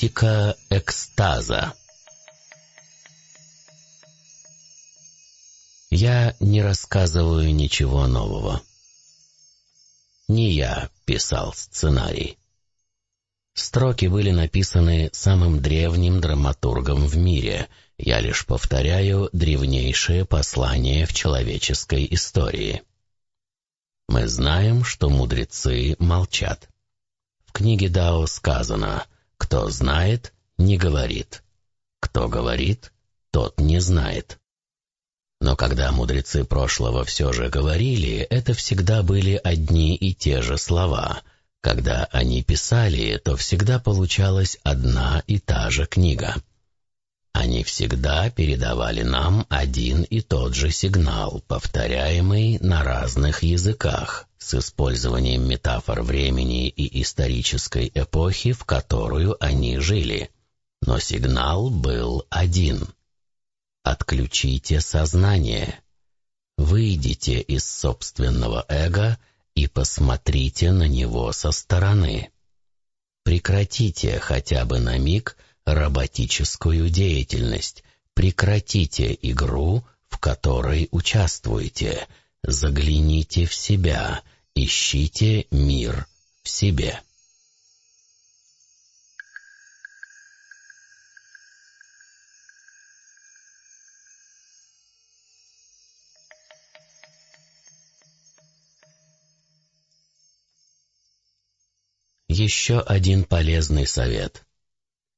Политика экстаза Я не рассказываю ничего нового. Не я писал сценарий. Строки были написаны самым древним драматургом в мире. Я лишь повторяю древнейшее послание в человеческой истории. Мы знаем, что мудрецы молчат. В книге Дао сказано «Кто знает, не говорит. Кто говорит, тот не знает». Но когда мудрецы прошлого все же говорили, это всегда были одни и те же слова. Когда они писали, то всегда получалась одна и та же книга. Они всегда передавали нам один и тот же сигнал, повторяемый на разных языках, с использованием метафор времени и исторической эпохи, в которую они жили. Но сигнал был один — Отключите сознание. Выйдите из собственного эго и посмотрите на него со стороны. Прекратите хотя бы на миг роботическую деятельность. Прекратите игру, в которой участвуете. Загляните в себя. Ищите мир в себе. Еще один полезный совет.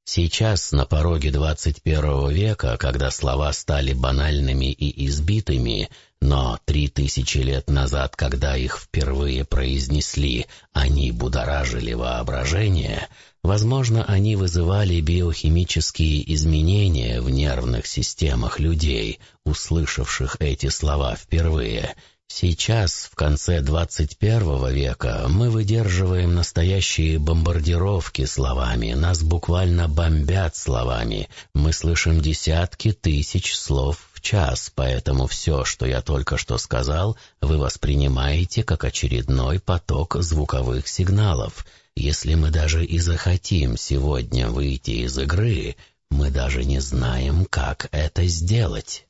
Сейчас, на пороге 21 века, когда слова стали банальными и избитыми, но три тысячи лет назад, когда их впервые произнесли, они будоражили воображение, возможно, они вызывали биохимические изменения в нервных системах людей, услышавших эти слова впервые – Сейчас, в конце 21 века, мы выдерживаем настоящие бомбардировки словами, нас буквально бомбят словами. Мы слышим десятки тысяч слов в час, поэтому все, что я только что сказал, вы воспринимаете как очередной поток звуковых сигналов. Если мы даже и захотим сегодня выйти из игры, мы даже не знаем, как это сделать.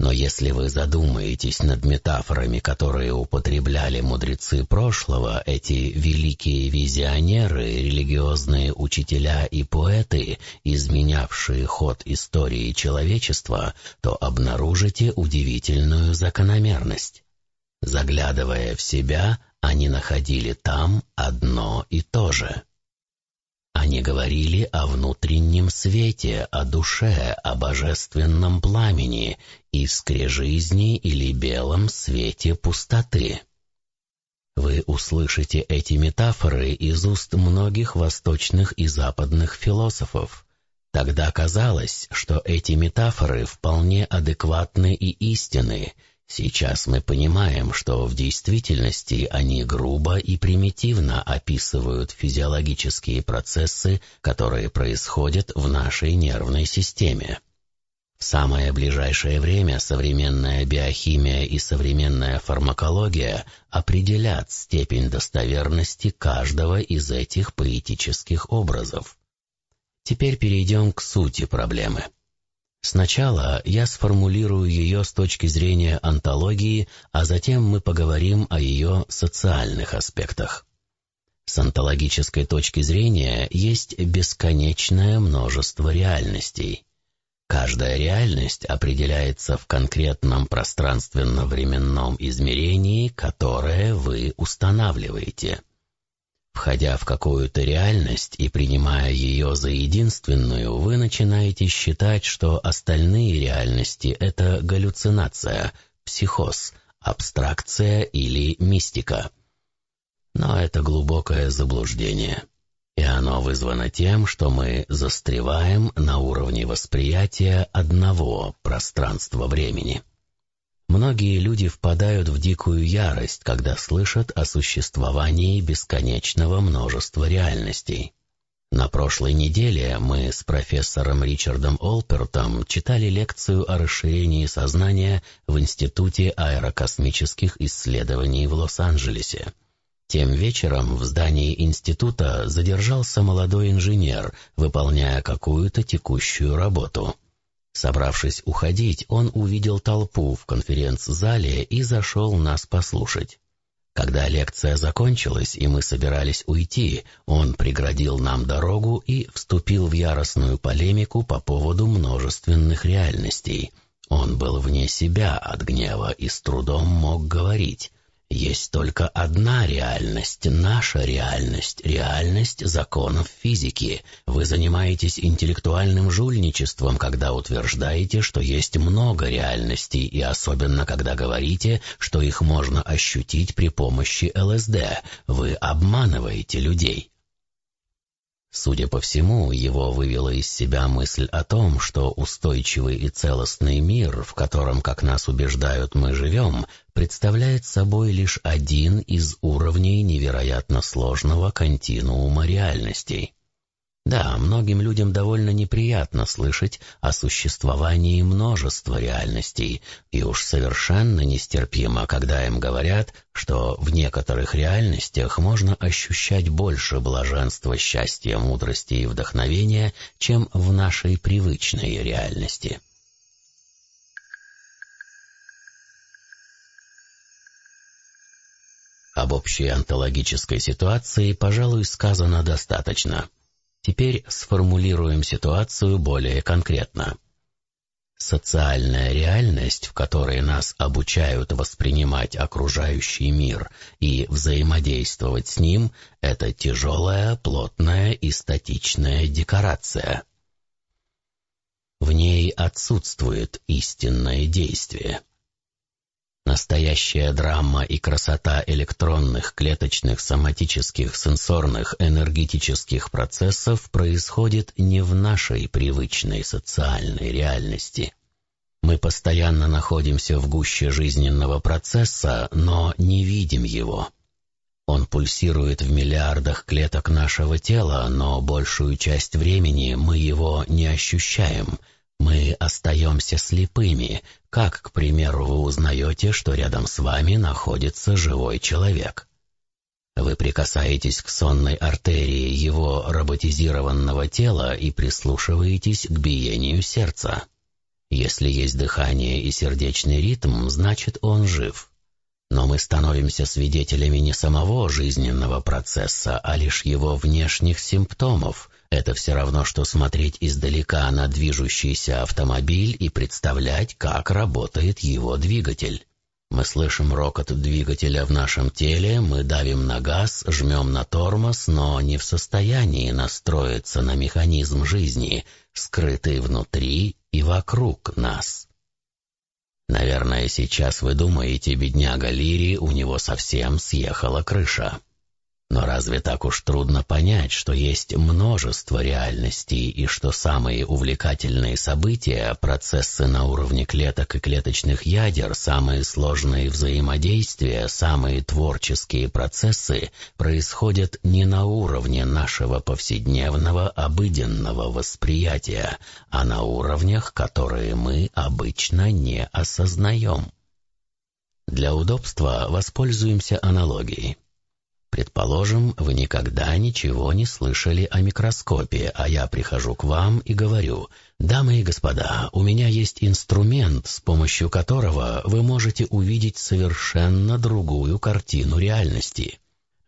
Но если вы задумаетесь над метафорами, которые употребляли мудрецы прошлого, эти великие визионеры, религиозные учителя и поэты, изменявшие ход истории человечества, то обнаружите удивительную закономерность. Заглядывая в себя, они находили там одно и то же. Они говорили о внутреннем свете, о душе, о божественном пламени, искре жизни или белом свете пустоты. Вы услышите эти метафоры из уст многих восточных и западных философов. Тогда казалось, что эти метафоры вполне адекватны и истинны, Сейчас мы понимаем, что в действительности они грубо и примитивно описывают физиологические процессы, которые происходят в нашей нервной системе. В самое ближайшее время современная биохимия и современная фармакология определят степень достоверности каждого из этих поэтических образов. Теперь перейдем к сути проблемы. Сначала я сформулирую ее с точки зрения антологии, а затем мы поговорим о ее социальных аспектах. С антологической точки зрения есть бесконечное множество реальностей. Каждая реальность определяется в конкретном пространственно-временном измерении, которое вы устанавливаете. Входя в какую-то реальность и принимая ее за единственную, вы начинаете считать, что остальные реальности — это галлюцинация, психоз, абстракция или мистика. Но это глубокое заблуждение. И оно вызвано тем, что мы застреваем на уровне восприятия одного пространства-времени. Многие люди впадают в дикую ярость, когда слышат о существовании бесконечного множества реальностей. На прошлой неделе мы с профессором Ричардом Олпертом читали лекцию о расширении сознания в Институте аэрокосмических исследований в Лос-Анджелесе. Тем вечером в здании института задержался молодой инженер, выполняя какую-то текущую работу. Собравшись уходить, он увидел толпу в конференц-зале и зашел нас послушать. Когда лекция закончилась и мы собирались уйти, он преградил нам дорогу и вступил в яростную полемику по поводу множественных реальностей. Он был вне себя от гнева и с трудом мог говорить. Есть только одна реальность, наша реальность, реальность законов физики. Вы занимаетесь интеллектуальным жульничеством, когда утверждаете, что есть много реальностей, и особенно когда говорите, что их можно ощутить при помощи ЛСД. Вы обманываете людей. Судя по всему, его вывела из себя мысль о том, что устойчивый и целостный мир, в котором, как нас убеждают, мы живем, представляет собой лишь один из уровней невероятно сложного континуума реальностей. Да, многим людям довольно неприятно слышать о существовании множества реальностей, и уж совершенно нестерпимо, когда им говорят, что в некоторых реальностях можно ощущать больше блаженства, счастья, мудрости и вдохновения, чем в нашей привычной реальности. Об общей онтологической ситуации, пожалуй, сказано достаточно – Теперь сформулируем ситуацию более конкретно. Социальная реальность, в которой нас обучают воспринимать окружающий мир и взаимодействовать с ним, это тяжелая, плотная и статичная декорация. В ней отсутствует истинное действие. Настоящая драма и красота электронных, клеточных, соматических, сенсорных, энергетических процессов происходит не в нашей привычной социальной реальности. Мы постоянно находимся в гуще жизненного процесса, но не видим его. Он пульсирует в миллиардах клеток нашего тела, но большую часть времени мы его не ощущаем – мы остаемся слепыми, как, к примеру, вы узнаете, что рядом с вами находится живой человек. Вы прикасаетесь к сонной артерии его роботизированного тела и прислушиваетесь к биению сердца. Если есть дыхание и сердечный ритм, значит он жив. Но мы становимся свидетелями не самого жизненного процесса, а лишь его внешних симптомов, это все равно, что смотреть издалека на движущийся автомобиль и представлять, как работает его двигатель. Мы слышим рокот двигателя в нашем теле, мы давим на газ, жмем на тормоз, но не в состоянии настроиться на механизм жизни, скрытый внутри и вокруг нас. Наверное, сейчас вы думаете, бедняга Лири, у него совсем съехала крыша. Но разве так уж трудно понять, что есть множество реальностей и что самые увлекательные события, процессы на уровне клеток и клеточных ядер, самые сложные взаимодействия, самые творческие процессы происходят не на уровне нашего повседневного обыденного восприятия, а на уровнях, которые мы обычно не осознаем. Для удобства воспользуемся аналогией. Предположим, вы никогда ничего не слышали о микроскопе, а я прихожу к вам и говорю, «Дамы и господа, у меня есть инструмент, с помощью которого вы можете увидеть совершенно другую картину реальности».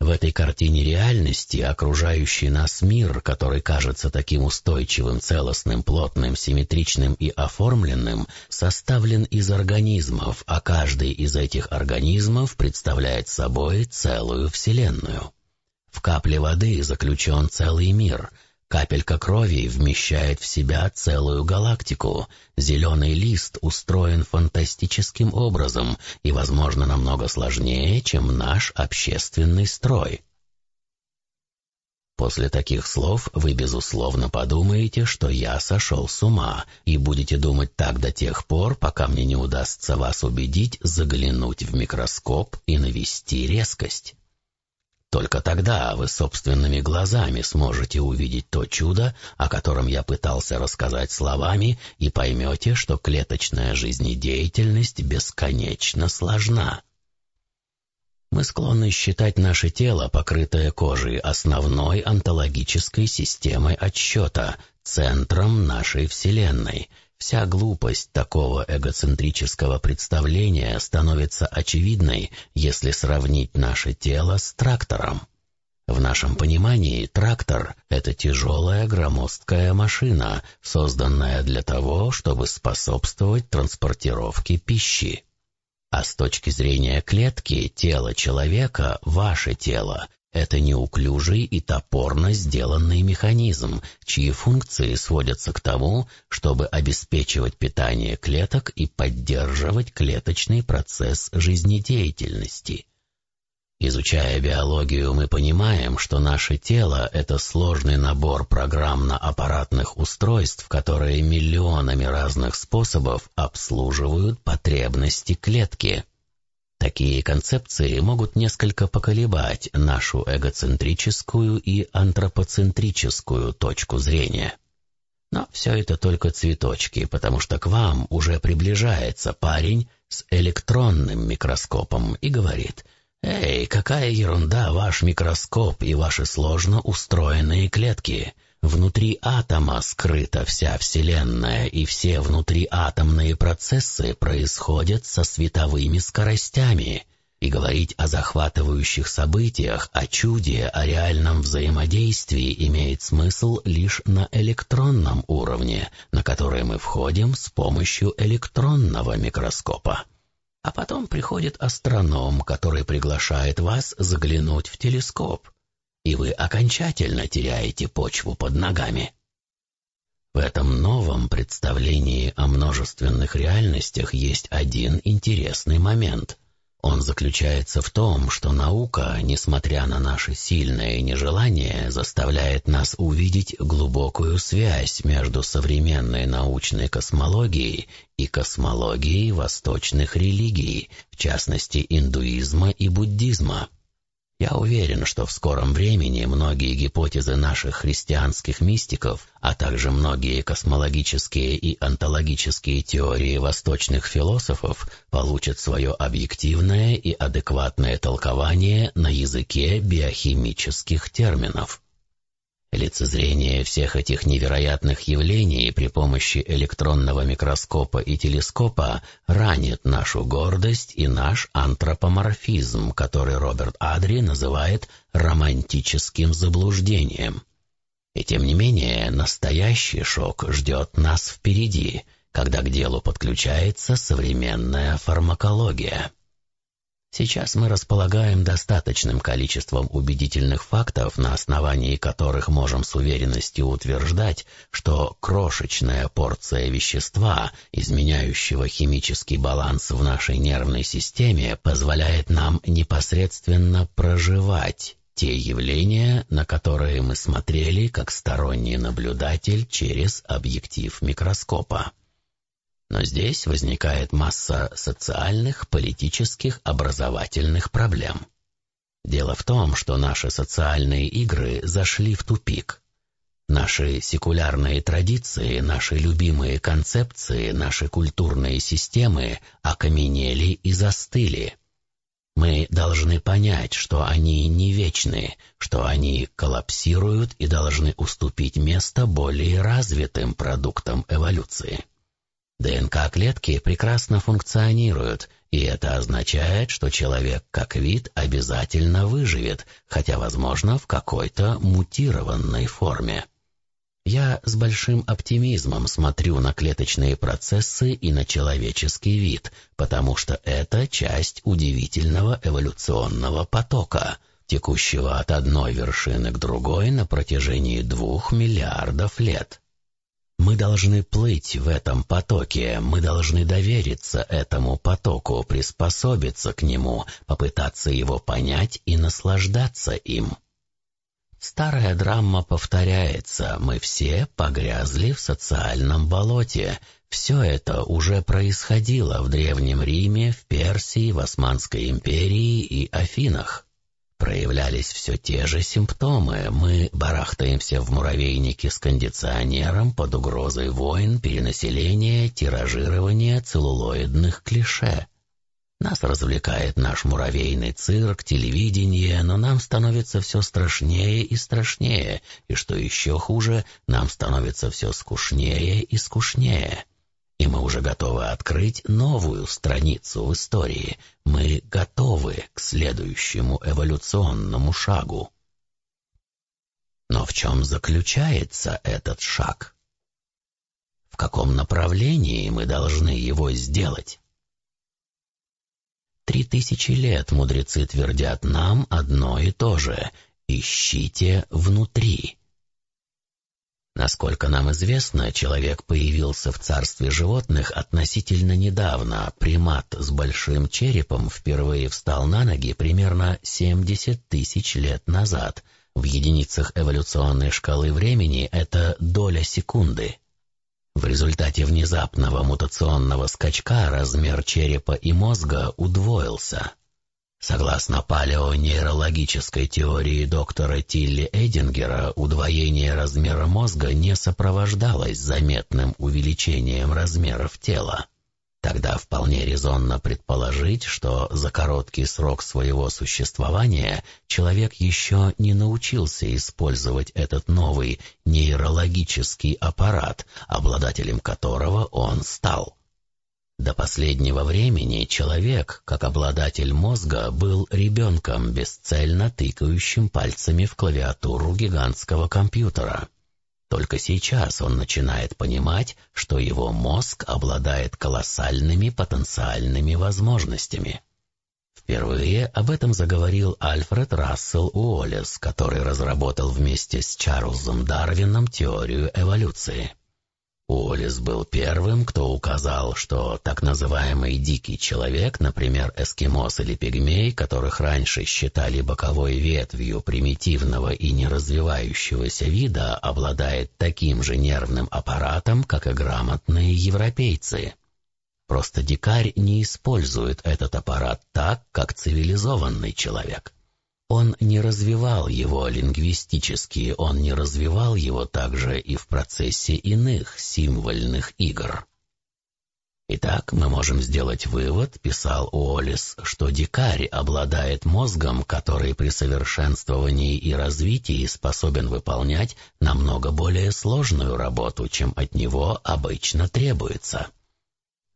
В этой картине реальности окружающий нас мир, который кажется таким устойчивым, целостным, плотным, симметричным и оформленным, составлен из организмов, а каждый из этих организмов представляет собой целую Вселенную. В капле воды заключен целый мир — Капелька крови вмещает в себя целую галактику. Зеленый лист устроен фантастическим образом и, возможно, намного сложнее, чем наш общественный строй. После таких слов вы, безусловно, подумаете, что я сошел с ума, и будете думать так до тех пор, пока мне не удастся вас убедить заглянуть в микроскоп и навести резкость. Только тогда вы собственными глазами сможете увидеть то чудо, о котором я пытался рассказать словами, и поймете, что клеточная жизнедеятельность бесконечно сложна. Мы склонны считать наше тело, покрытое кожей, основной онтологической системой отсчета, центром нашей Вселенной. Вся глупость такого эгоцентрического представления становится очевидной, если сравнить наше тело с трактором. В нашем понимании трактор — это тяжелая громоздкая машина, созданная для того, чтобы способствовать транспортировке пищи. А с точки зрения клетки, тело человека, ваше тело, это неуклюжий и топорно сделанный механизм, чьи функции сводятся к тому, чтобы обеспечивать питание клеток и поддерживать клеточный процесс жизнедеятельности. Изучая биологию, мы понимаем, что наше тело — это сложный набор программно-аппаратных устройств, которые миллионами разных способов обслуживают потребности клетки. Такие концепции могут несколько поколебать нашу эгоцентрическую и антропоцентрическую точку зрения. Но все это только цветочки, потому что к вам уже приближается парень с электронным микроскопом и говорит — «Эй, какая ерунда ваш микроскоп и ваши сложно устроенные клетки! Внутри атома скрыта вся Вселенная, и все внутриатомные процессы происходят со световыми скоростями. И говорить о захватывающих событиях, о чуде, о реальном взаимодействии имеет смысл лишь на электронном уровне, на который мы входим с помощью электронного микроскопа. А потом приходит астроном, который приглашает вас заглянуть в телескоп, и вы окончательно теряете почву под ногами. В этом новом представлении о множественных реальностях есть один интересный момент. Он заключается в том, что наука, несмотря на наше сильное нежелание, заставляет нас увидеть глубокую связь между современной научной космологией и космологией восточных религий, в частности индуизма и буддизма. Я уверен, что в скором времени многие гипотезы наших христианских мистиков, а также многие космологические и онтологические теории восточных философов получат свое объективное и адекватное толкование на языке биохимических терминов. Лицезрение всех этих невероятных явлений при помощи электронного микроскопа и телескопа ранит нашу гордость и наш антропоморфизм, который Роберт Адри называет романтическим заблуждением. И тем не менее, настоящий шок ждет нас впереди, когда к делу подключается современная фармакология. Сейчас мы располагаем достаточным количеством убедительных фактов, на основании которых можем с уверенностью утверждать, что крошечная порция вещества, изменяющего химический баланс в нашей нервной системе, позволяет нам непосредственно проживать те явления, на которые мы смотрели как сторонний наблюдатель через объектив микроскопа. Но здесь возникает масса социальных, политических, образовательных проблем. Дело в том, что наши социальные игры зашли в тупик. Наши секулярные традиции, наши любимые концепции, наши культурные системы окаменели и застыли. Мы должны понять, что они не вечны, что они коллапсируют и должны уступить место более развитым продуктам эволюции. ДНК-клетки прекрасно функционируют, и это означает, что человек как вид обязательно выживет, хотя, возможно, в какой-то мутированной форме. Я с большим оптимизмом смотрю на клеточные процессы и на человеческий вид, потому что это часть удивительного эволюционного потока, текущего от одной вершины к другой на протяжении двух миллиардов лет. Мы должны плыть в этом потоке, мы должны довериться этому потоку, приспособиться к нему, попытаться его понять и наслаждаться им. Старая драма повторяется, мы все погрязли в социальном болоте. Все это уже происходило в Древнем Риме, в Персии, в Османской империи и Афинах проявлялись все те же симптомы. Мы барахтаемся в муравейнике с кондиционером под угрозой войн, перенаселения, тиражирования целлулоидных клише. Нас развлекает наш муравейный цирк, телевидение, но нам становится все страшнее и страшнее, и что еще хуже, нам становится все скучнее и скучнее. И мы уже готовы открыть новую страницу в истории. Мы готовы к следующему эволюционному шагу. Но в чем заключается этот шаг? В каком направлении мы должны его сделать? Три тысячи лет мудрецы твердят нам одно и то же — ищите внутри. Насколько нам известно, человек появился в царстве животных относительно недавно. Примат с большим черепом впервые встал на ноги примерно 70 тысяч лет назад. В единицах эволюционной шкалы времени это доля секунды. В результате внезапного мутационного скачка размер черепа и мозга удвоился. Согласно палеонейрологической теории доктора Тилли Эдингера, удвоение размера мозга не сопровождалось заметным увеличением размеров тела. Тогда вполне резонно предположить, что за короткий срок своего существования человек еще не научился использовать этот новый нейрологический аппарат, обладателем которого он стал. До последнего времени человек, как обладатель мозга, был ребенком, бесцельно тыкающим пальцами в клавиатуру гигантского компьютера. Только сейчас он начинает понимать, что его мозг обладает колоссальными потенциальными возможностями. Впервые об этом заговорил Альфред Рассел Уоллес, который разработал вместе с Чарльзом Дарвином теорию эволюции. Уоллес был первым, кто указал, что так называемый дикий человек, например, эскимос или пигмей, которых раньше считали боковой ветвью примитивного и неразвивающегося вида, обладает таким же нервным аппаратом, как и грамотные европейцы. Просто дикарь не использует этот аппарат так, как цивилизованный человек. Он не развивал его лингвистически, он не развивал его также и в процессе иных символьных игр. Итак, мы можем сделать вывод, писал Уоллес, что дикарь обладает мозгом, который при совершенствовании и развитии способен выполнять намного более сложную работу, чем от него обычно требуется.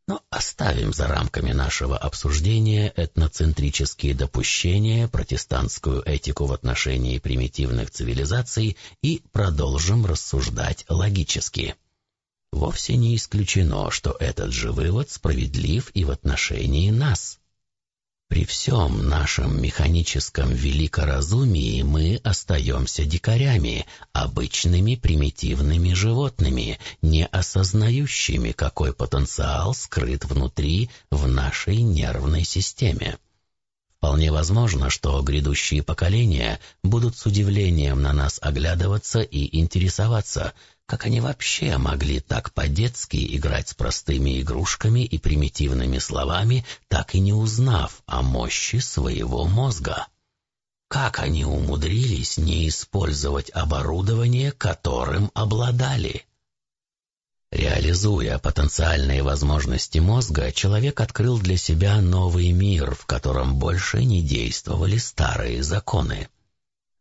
Но оставим за рамками нашего обсуждения этноцентрические допущения, протестантскую этику в отношении примитивных цивилизаций и продолжим рассуждать логически. Вовсе не исключено, что этот же вывод справедлив и в отношении нас. При всем нашем механическом великоразумии мы остаемся дикарями, обычными примитивными животными, не осознающими, какой потенциал скрыт внутри в нашей нервной системе. Вполне возможно, что грядущие поколения будут с удивлением на нас оглядываться и интересоваться, как они вообще могли так по-детски играть с простыми игрушками и примитивными словами, так и не узнав о мощи своего мозга? Как они умудрились не использовать оборудование, которым обладали? Реализуя потенциальные возможности мозга, человек открыл для себя новый мир, в котором больше не действовали старые законы.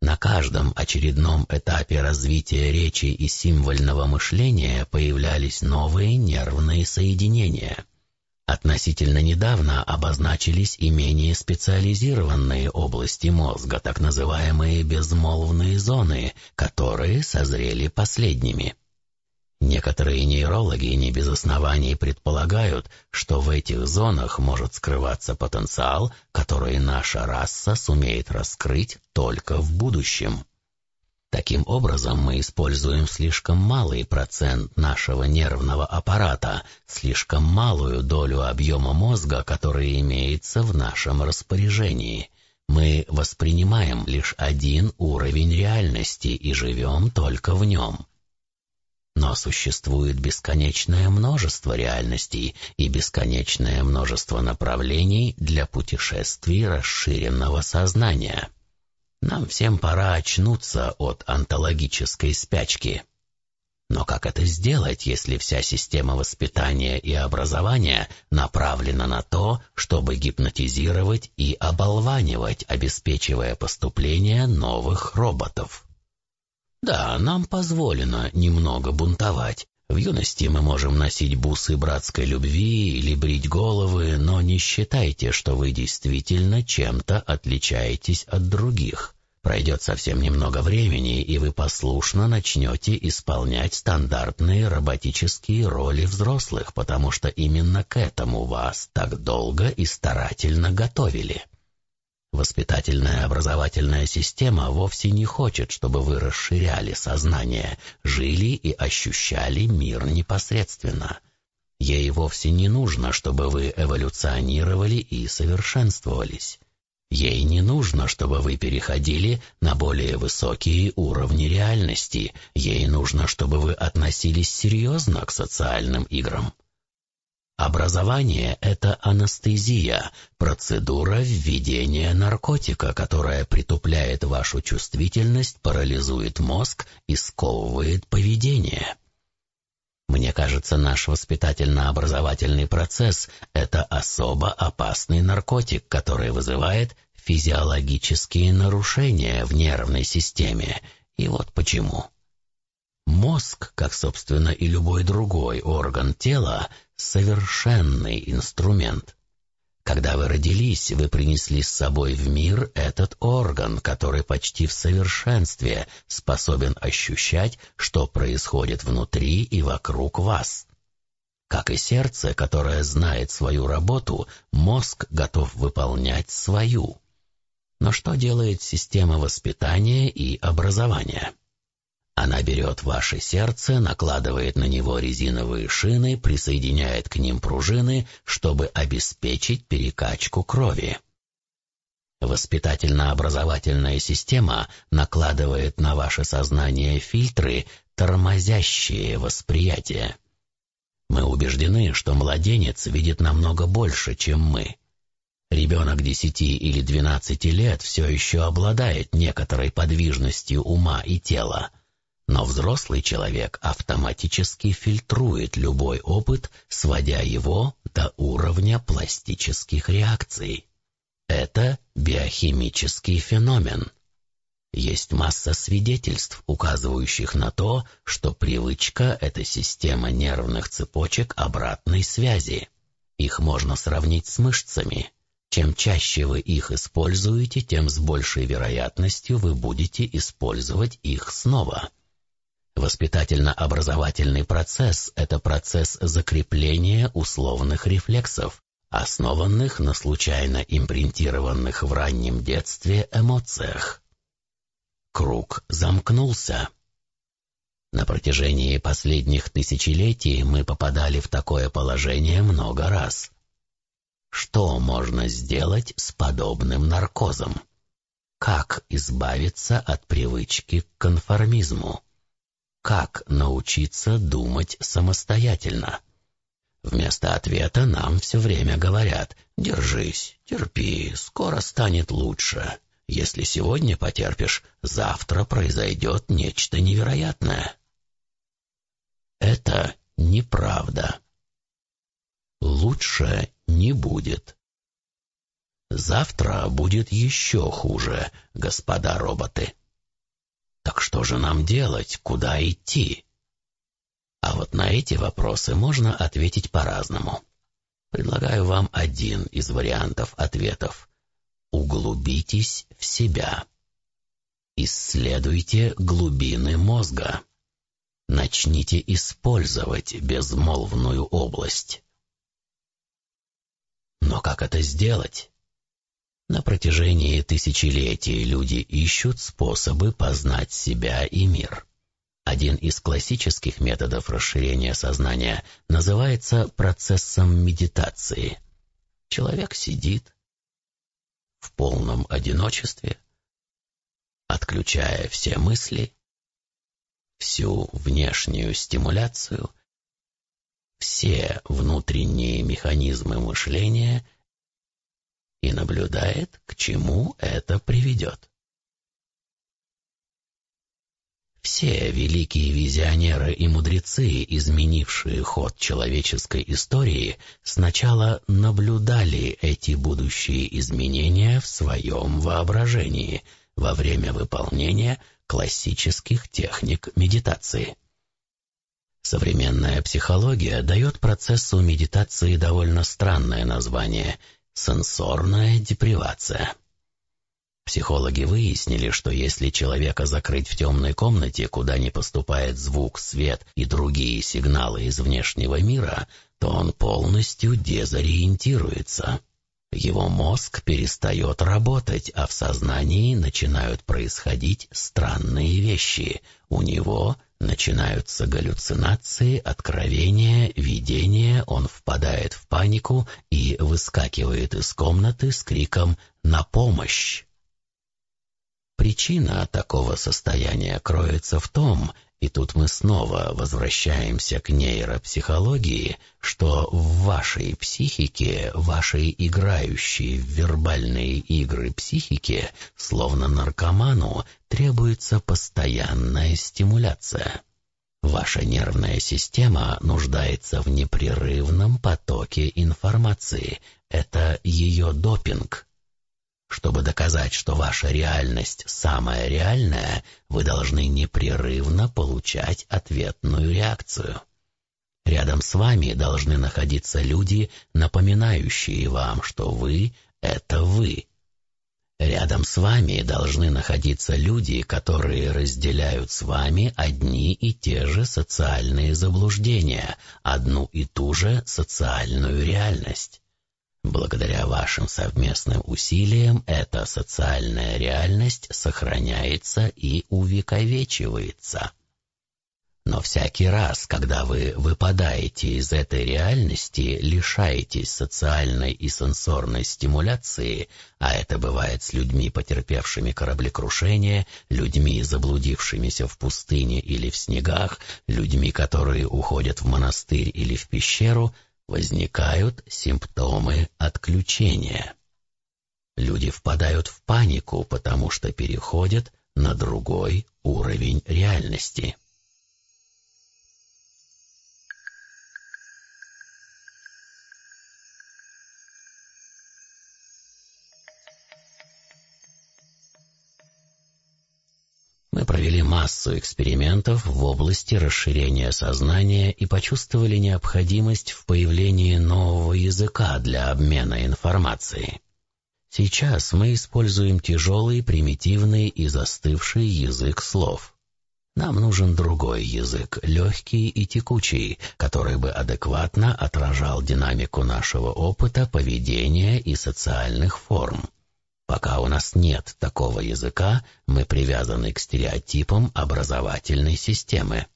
На каждом очередном этапе развития речи и символьного мышления появлялись новые нервные соединения. Относительно недавно обозначились и менее специализированные области мозга, так называемые безмолвные зоны, которые созрели последними. Некоторые нейрологи не без оснований предполагают, что в этих зонах может скрываться потенциал, который наша раса сумеет раскрыть только в будущем. Таким образом, мы используем слишком малый процент нашего нервного аппарата, слишком малую долю объема мозга, который имеется в нашем распоряжении. Мы воспринимаем лишь один уровень реальности и живем только в нем. Но существует бесконечное множество реальностей и бесконечное множество направлений для путешествий расширенного сознания. Нам всем пора очнуться от онтологической спячки. Но как это сделать, если вся система воспитания и образования направлена на то, чтобы гипнотизировать и оболванивать, обеспечивая поступление новых роботов? Да, нам позволено немного бунтовать. В юности мы можем носить бусы братской любви или брить головы, но не считайте, что вы действительно чем-то отличаетесь от других. Пройдет совсем немного времени, и вы послушно начнете исполнять стандартные роботические роли взрослых, потому что именно к этому вас так долго и старательно готовили. Воспитательная образовательная система вовсе не хочет, чтобы вы расширяли сознание, жили и ощущали мир непосредственно. Ей вовсе не нужно, чтобы вы эволюционировали и совершенствовались. Ей не нужно, чтобы вы переходили на более высокие уровни реальности. Ей нужно, чтобы вы относились серьезно к социальным играм. Образование – это анестезия, процедура введения наркотика, которая притупляет вашу чувствительность, парализует мозг и сковывает поведение. Мне кажется, наш воспитательно-образовательный процесс – это особо опасный наркотик, который вызывает физиологические нарушения в нервной системе. И вот почему. Мозг, как, собственно, и любой другой орган тела, совершенный инструмент. Когда вы родились, вы принесли с собой в мир этот орган, который почти в совершенстве способен ощущать, что происходит внутри и вокруг вас. Как и сердце, которое знает свою работу, мозг готов выполнять свою. Но что делает система воспитания и образования? Она берет ваше сердце, накладывает на него резиновые шины, присоединяет к ним пружины, чтобы обеспечить перекачку крови. Воспитательно-образовательная система накладывает на ваше сознание фильтры, тормозящие восприятие. Мы убеждены, что младенец видит намного больше, чем мы. Ребенок десяти или двенадцати лет все еще обладает некоторой подвижностью ума и тела, но взрослый человек автоматически фильтрует любой опыт, сводя его до уровня пластических реакций. Это биохимический феномен. Есть масса свидетельств, указывающих на то, что привычка — это система нервных цепочек обратной связи. Их можно сравнить с мышцами. Чем чаще вы их используете, тем с большей вероятностью вы будете использовать их снова. Воспитательно-образовательный процесс – это процесс закрепления условных рефлексов, основанных на случайно импринтированных в раннем детстве эмоциях. Круг замкнулся. На протяжении последних тысячелетий мы попадали в такое положение много раз. Что можно сделать с подобным наркозом? Как избавиться от привычки к конформизму? Как научиться думать самостоятельно. Вместо ответа нам все время говорят «Держись, терпи, скоро станет лучше. Если сегодня потерпишь, завтра произойдет нечто невероятное». Это неправда. Лучше не будет. Завтра будет еще хуже, господа роботы. Так что же нам делать, куда идти? А вот на эти вопросы можно ответить по-разному. Предлагаю вам один из вариантов ответов. Углубитесь в себя. Исследуйте глубины мозга. Начните использовать безмолвную область. Но как это сделать? На протяжении тысячелетий люди ищут способы познать себя и мир. Один из классических методов расширения сознания называется процессом медитации. Человек сидит в полном одиночестве, отключая все мысли, всю внешнюю стимуляцию, все внутренние механизмы мышления – и наблюдает, к чему это приведет. все великие визионеры и мудрецы, изменившие ход человеческой истории, сначала наблюдали эти будущие изменения в своем воображении во время выполнения классических техник медитации. Современная психология дает процессу медитации довольно странное название – сенсорная депривация. Психологи выяснили, что если человека закрыть в темной комнате, куда не поступает звук, свет и другие сигналы из внешнего мира, то он полностью дезориентируется. Его мозг перестает работать, а в сознании начинают происходить странные вещи. У него начинаются галлюцинации, откровения, видения, он впадает в панику и выскакивает из комнаты с криком «На помощь!». Причина такого состояния кроется в том, и тут мы снова возвращаемся к нейропсихологии, что в вашей психике, вашей играющей в вербальные игры психике, словно наркоману, требуется постоянная стимуляция. Ваша нервная система нуждается в непрерывном потоке информации. Это ее допинг. Чтобы доказать, что ваша реальность самая реальная, вы должны непрерывно получать ответную реакцию. Рядом с вами должны находиться люди, напоминающие вам, что вы — это вы. Рядом с вами должны находиться люди, которые разделяют с вами одни и те же социальные заблуждения, одну и ту же социальную реальность. Благодаря вашим совместным усилиям эта социальная реальность сохраняется и увековечивается. Но всякий раз, когда вы выпадаете из этой реальности, лишаетесь социальной и сенсорной стимуляции, а это бывает с людьми, потерпевшими кораблекрушение, людьми, заблудившимися в пустыне или в снегах, людьми, которые уходят в монастырь или в пещеру – возникают симптомы отключения. Люди впадают в панику, потому что переходят на другой уровень реальности. Провели массу экспериментов в области расширения сознания и почувствовали необходимость в появлении нового языка для обмена информацией. Сейчас мы используем тяжелый, примитивный и застывший язык слов. Нам нужен другой язык, легкий и текучий, который бы адекватно отражал динамику нашего опыта, поведения и социальных форм. Пока у нас нет такого языка, мы привязаны к стереотипам образовательной системы.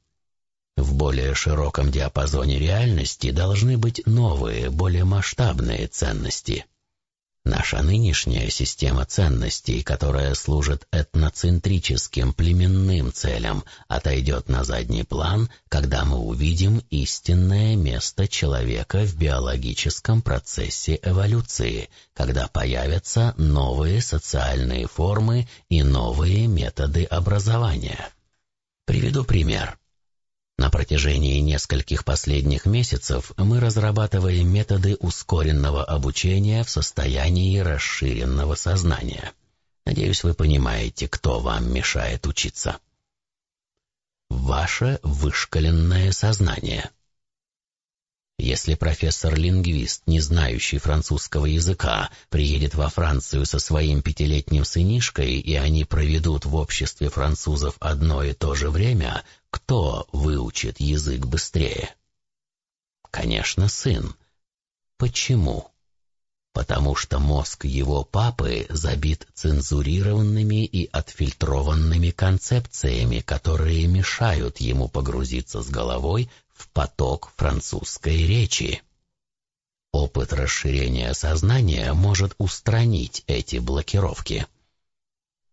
В более широком диапазоне реальности должны быть новые, более масштабные ценности. Наша нынешняя система ценностей, которая служит этноцентрическим племенным целям, отойдет на задний план, когда мы увидим истинное место человека в биологическом процессе эволюции, когда появятся новые социальные формы и новые методы образования. Приведу пример. На протяжении нескольких последних месяцев мы разрабатываем методы ускоренного обучения в состоянии расширенного сознания. Надеюсь, вы понимаете, кто вам мешает учиться. Ваше вышкаленное сознание. Если профессор-лингвист, не знающий французского языка, приедет во Францию со своим пятилетним сынишкой, и они проведут в обществе французов одно и то же время, кто выучит язык быстрее? Конечно, сын. Почему? Потому что мозг его папы забит цензурированными и отфильтрованными концепциями, которые мешают ему погрузиться с головой в поток французской речи. Опыт расширения сознания может устранить эти блокировки.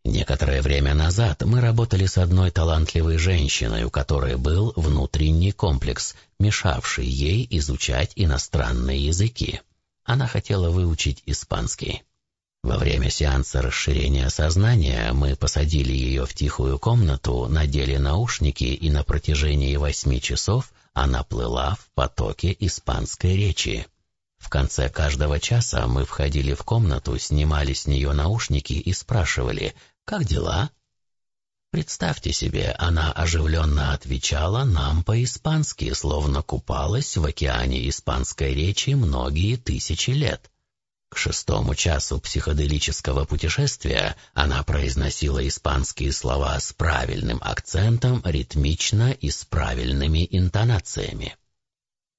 Некоторое время назад мы работали с одной талантливой женщиной, у которой был внутренний комплекс, мешавший ей изучать иностранные языки. Она хотела выучить испанский. Во время сеанса расширения сознания мы посадили ее в тихую комнату, надели наушники, и на протяжении восьми часов она плыла в потоке испанской речи. В конце каждого часа мы входили в комнату, снимали с нее наушники и спрашивали «Как дела?». Представьте себе, она оживленно отвечала нам по-испански, словно купалась в океане испанской речи многие тысячи лет. К шестому часу психоделического путешествия она произносила испанские слова с правильным акцентом, ритмично и с правильными интонациями.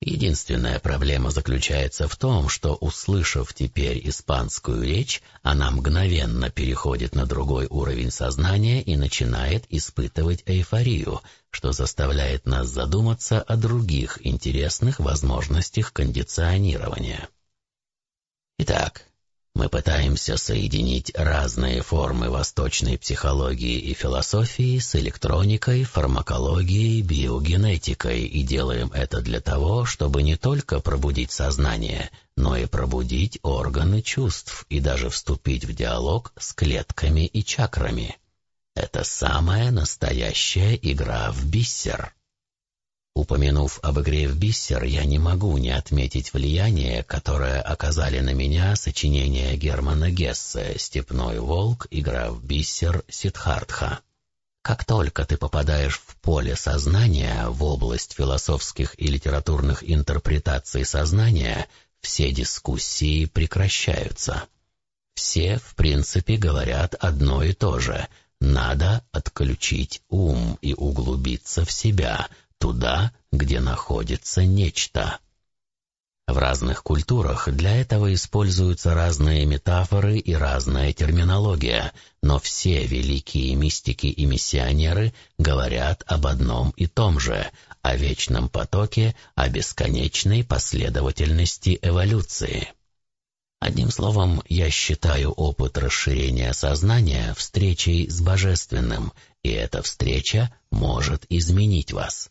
Единственная проблема заключается в том, что, услышав теперь испанскую речь, она мгновенно переходит на другой уровень сознания и начинает испытывать эйфорию, что заставляет нас задуматься о других интересных возможностях кондиционирования. Итак, мы пытаемся соединить разные формы восточной психологии и философии с электроникой, фармакологией, биогенетикой и делаем это для того, чтобы не только пробудить сознание, но и пробудить органы чувств и даже вступить в диалог с клетками и чакрами. Это самая настоящая игра в биссер. Упомянув об игре в бисер, я не могу не отметить влияние, которое оказали на меня сочинения Германа Гессе «Степной волк. Игра в бисер. Сидхартха». Как только ты попадаешь в поле сознания, в область философских и литературных интерпретаций сознания, все дискуссии прекращаются. Все, в принципе, говорят одно и то же. Надо отключить ум и углубиться в себя – туда, где находится нечто. В разных культурах для этого используются разные метафоры и разная терминология, но все великие мистики и миссионеры говорят об одном и том же – о вечном потоке, о бесконечной последовательности эволюции. Одним словом, я считаю опыт расширения сознания встречей с Божественным, и эта встреча может изменить вас.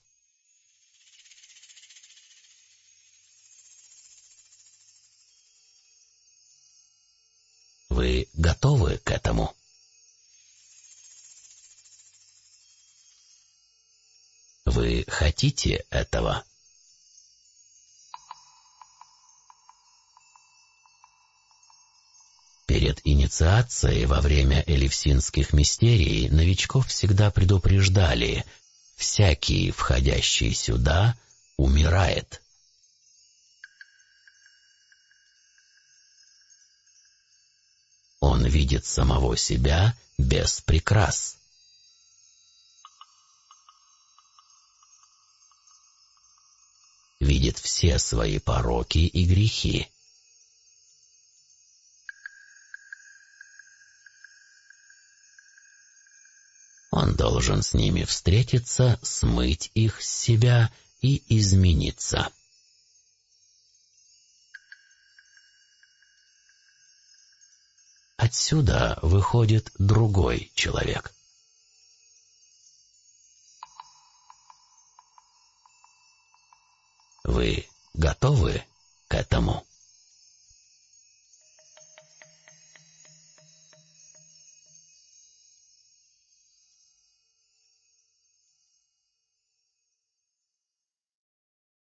Вы готовы к этому? Вы хотите этого? Перед инициацией во время элевсинских мистерий новичков всегда предупреждали «всякий, входящий сюда, умирает». Он видит самого себя без прикрас. Видит все свои пороки и грехи. Он должен с ними встретиться, смыть их с себя и измениться. Отсюда выходит другой человек. Вы готовы к этому?